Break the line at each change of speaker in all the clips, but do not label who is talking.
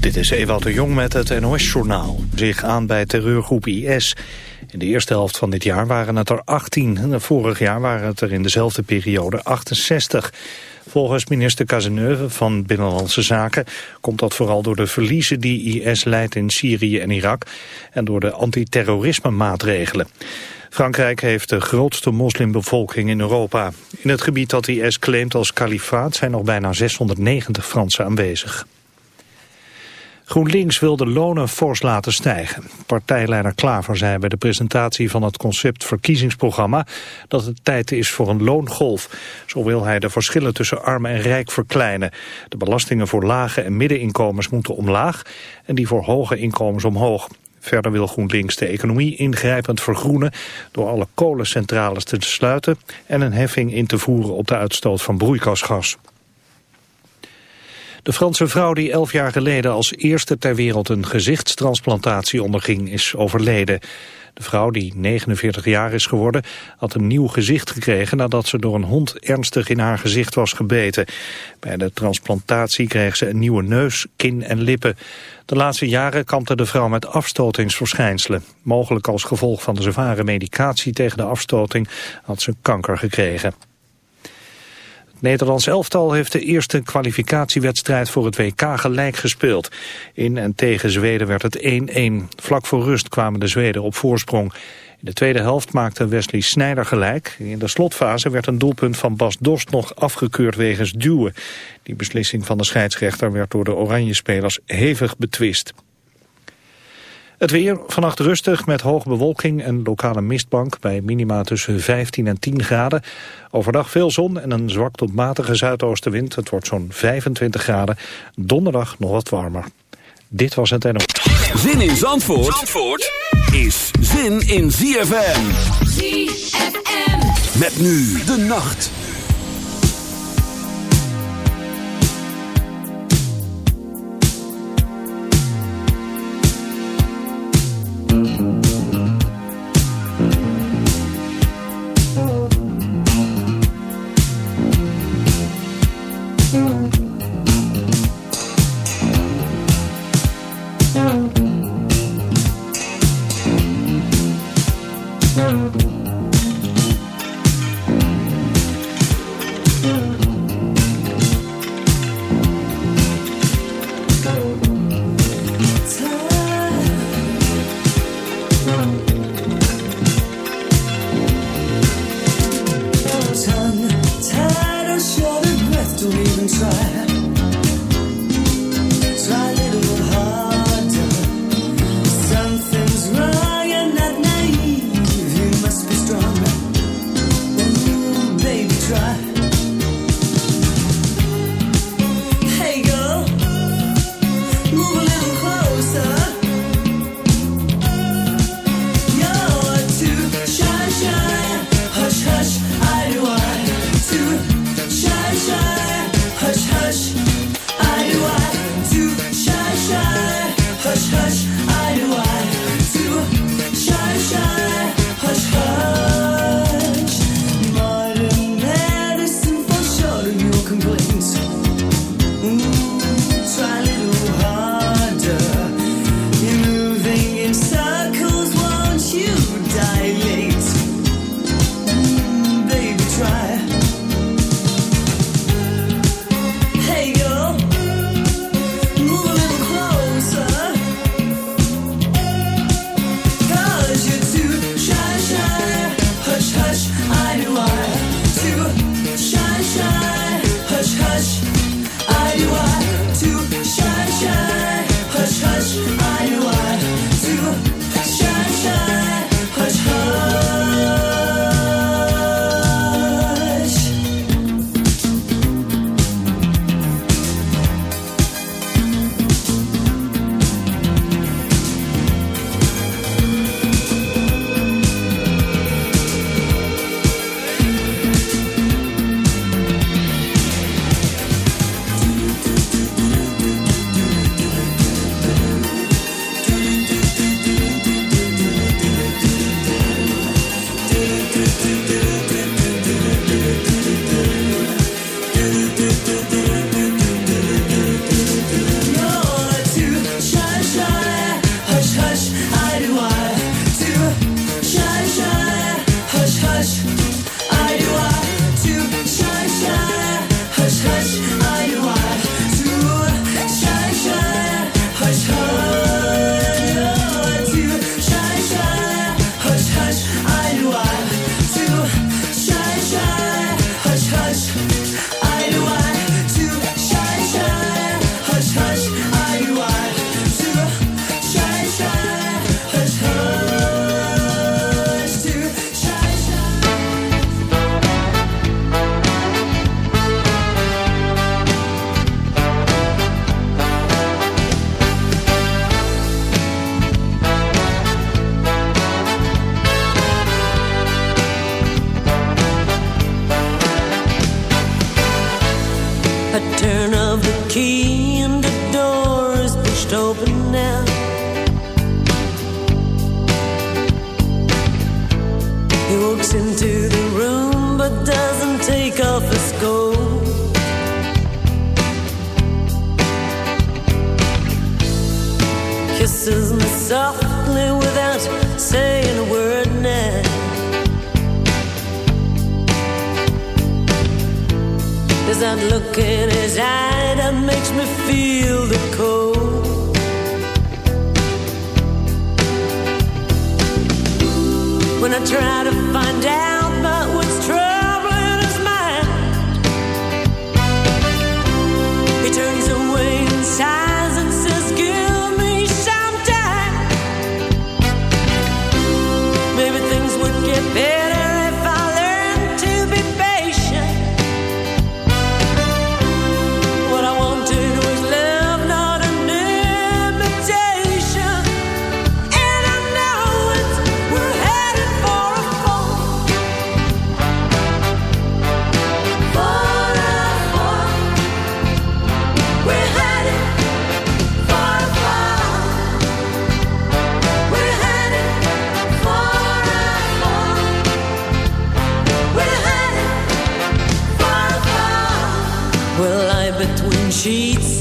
Dit is Ewout de Jong met het NOS-journaal. Zich aan bij terreurgroep IS. In de eerste helft van dit jaar waren het er 18. Vorig jaar waren het er in dezelfde periode 68. Volgens minister Cazeneuve van Binnenlandse Zaken komt dat vooral door de verliezen die IS leidt in Syrië en Irak en door de antiterrorisme maatregelen. Frankrijk heeft de grootste moslimbevolking in Europa. In het gebied dat IS claimt als kalifaat zijn nog bijna 690 Fransen aanwezig. GroenLinks wil de lonen fors laten stijgen. Partijleider Klaver zei bij de presentatie van het concept verkiezingsprogramma dat het tijd is voor een loongolf. Zo wil hij de verschillen tussen arm en rijk verkleinen. De belastingen voor lage en middeninkomens moeten omlaag en die voor hoge inkomens omhoog. Verder wil GroenLinks de economie ingrijpend vergroenen door alle kolencentrales te sluiten en een heffing in te voeren op de uitstoot van broeikasgas. De Franse vrouw die elf jaar geleden als eerste ter wereld een gezichtstransplantatie onderging is overleden. De vrouw, die 49 jaar is geworden, had een nieuw gezicht gekregen nadat ze door een hond ernstig in haar gezicht was gebeten. Bij de transplantatie kreeg ze een nieuwe neus, kin en lippen. De laatste jaren kampte de vrouw met afstotingsverschijnselen. Mogelijk als gevolg van de zware medicatie tegen de afstoting had ze kanker gekregen. Het Nederlands elftal heeft de eerste kwalificatiewedstrijd voor het WK gelijk gespeeld. In en tegen Zweden werd het 1-1. Vlak voor rust kwamen de Zweden op voorsprong. In de tweede helft maakte Wesley Sneijder gelijk. In de slotfase werd een doelpunt van Bas Dost nog afgekeurd wegens duwen. Die beslissing van de scheidsrechter werd door de Oranje-spelers hevig betwist. Het weer vannacht rustig met hoge bewolking en lokale mistbank bij minima tussen 15 en 10 graden. Overdag veel zon en een zwak tot matige zuidoostenwind. Het wordt zo'n 25 graden. Donderdag nog wat warmer. Dit was het en
Zin in Zandvoort, Zandvoort is zin in ZFM. ZFM. Met nu de nacht.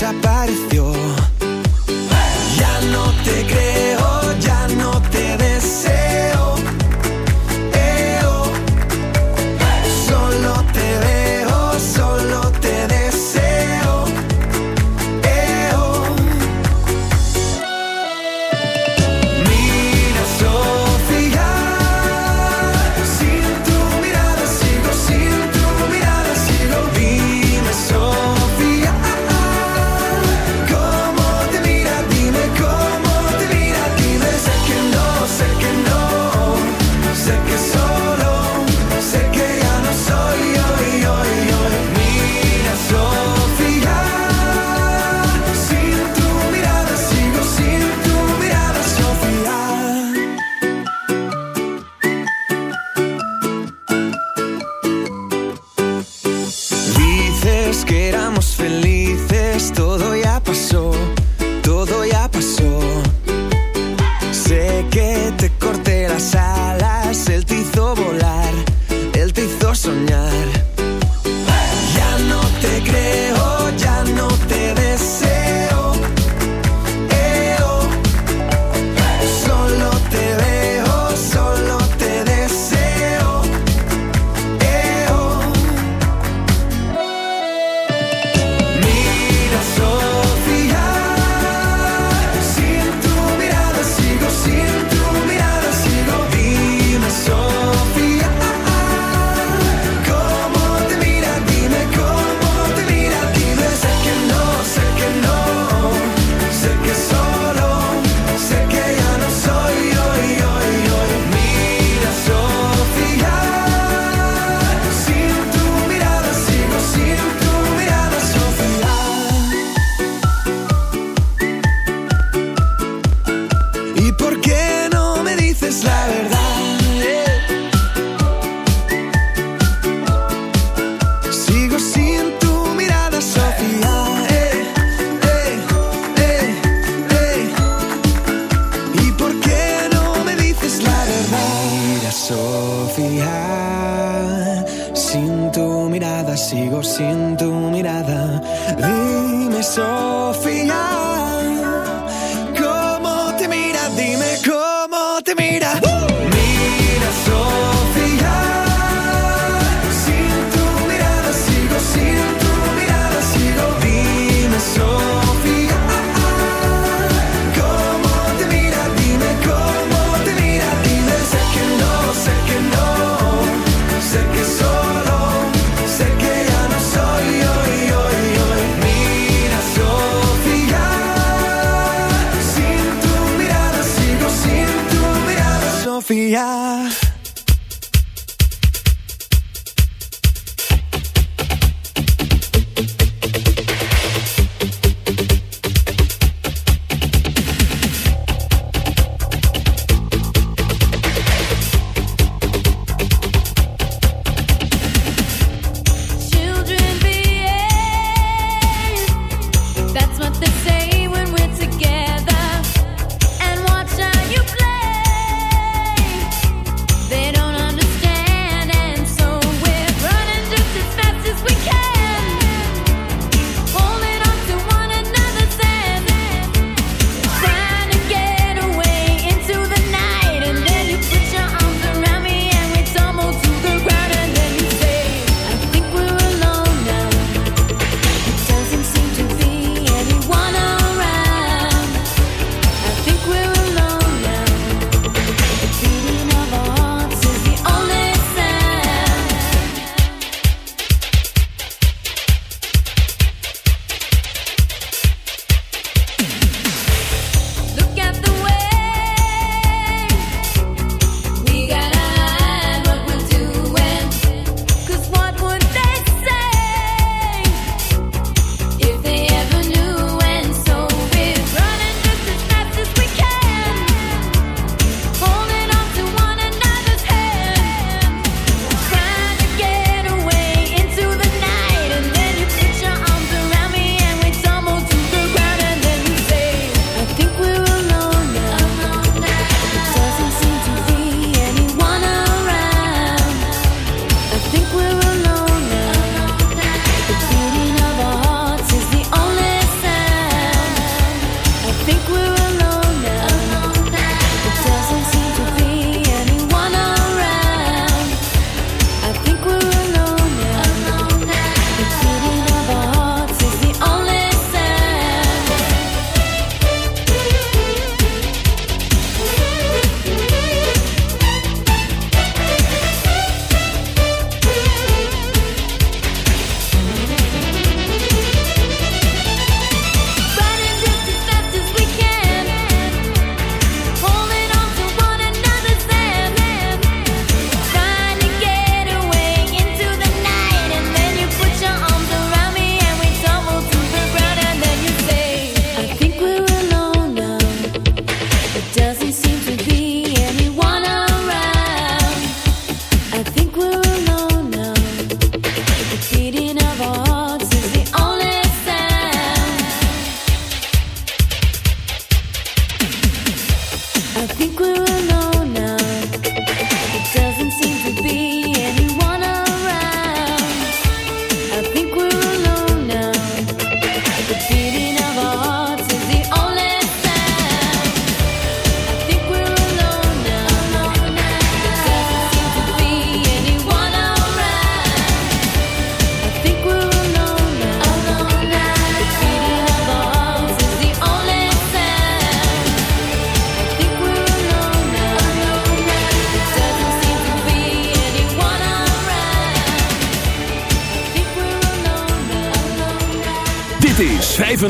desapareció.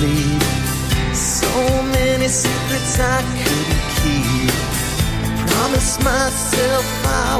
sleep. So many secrets I couldn't keep. Promise myself I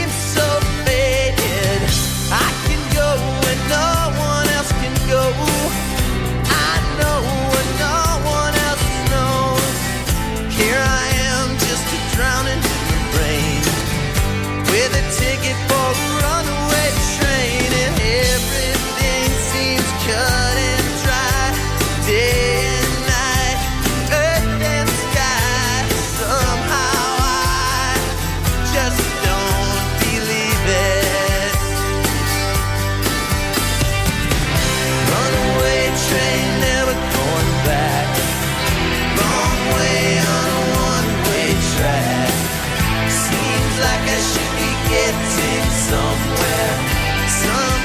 like I should be getting somewhere.
Some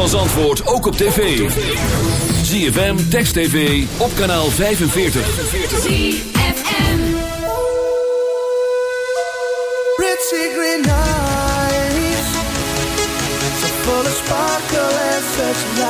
van Zandvoort ook op tv. ZFM, Text TV, op kanaal 45.
ZFM Pretty green eyes So full of sparkle and such light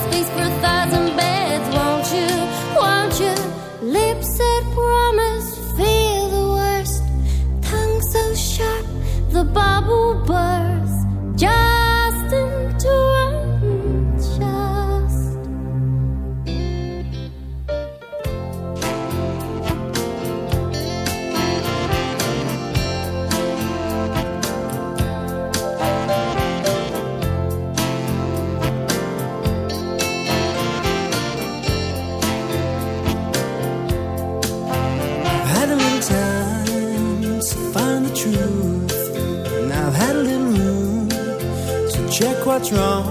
what's wrong.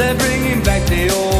They're bringing back the old.